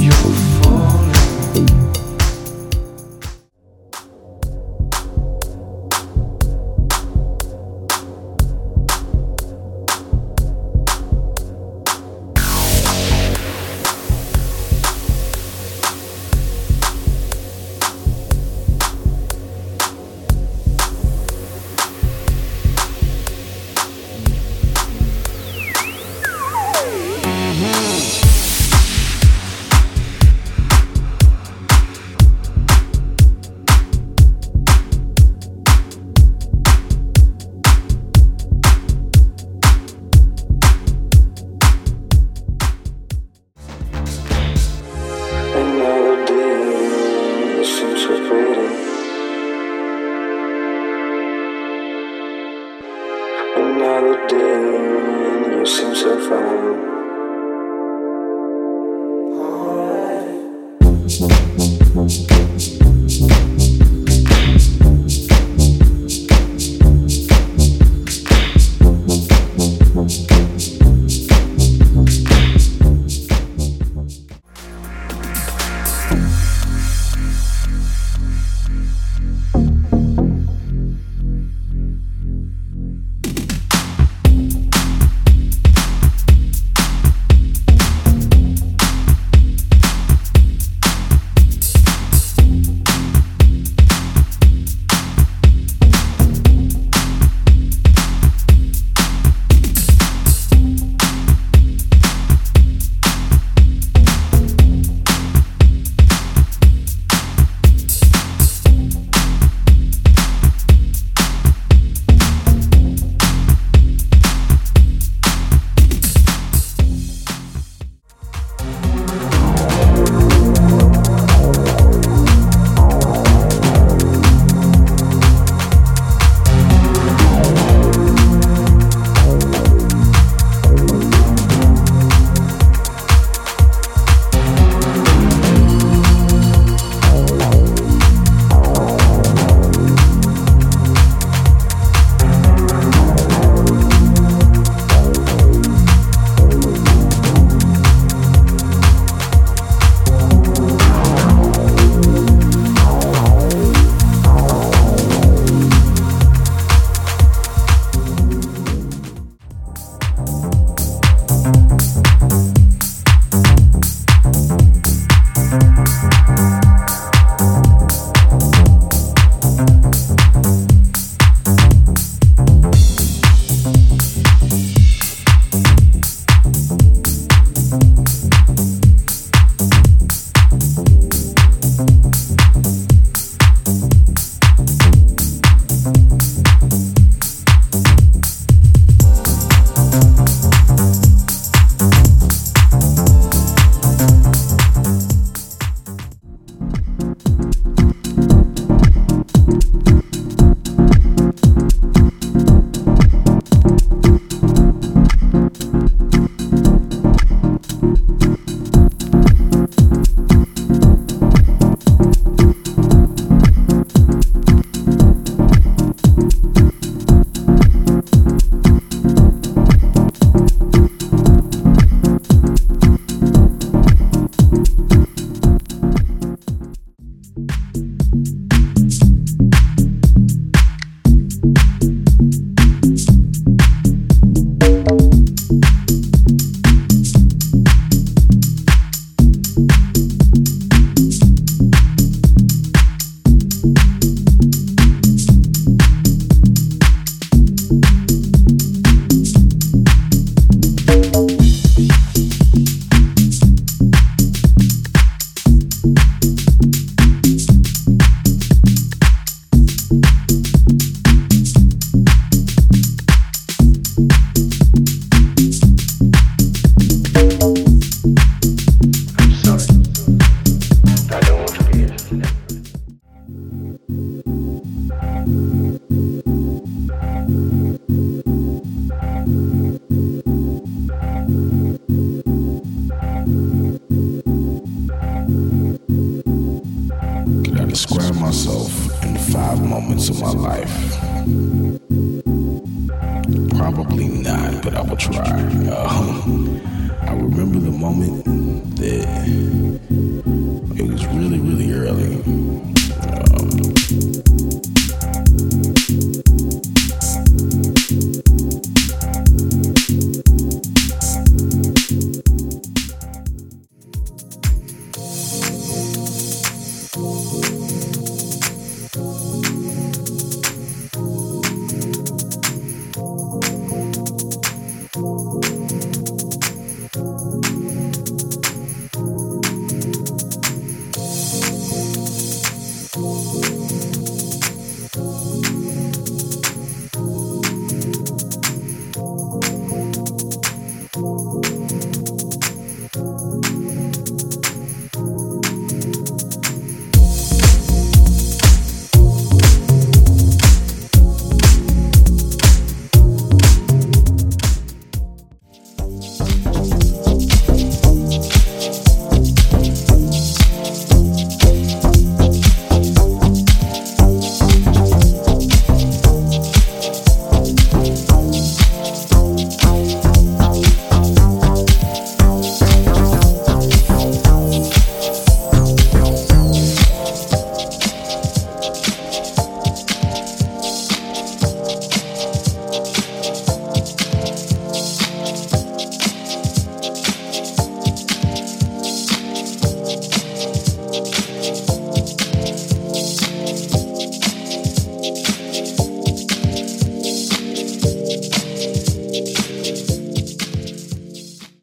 You're falling. another day, and you seem so far life. Probably not, but I will try. Um, I remember the moment that it was really, really early.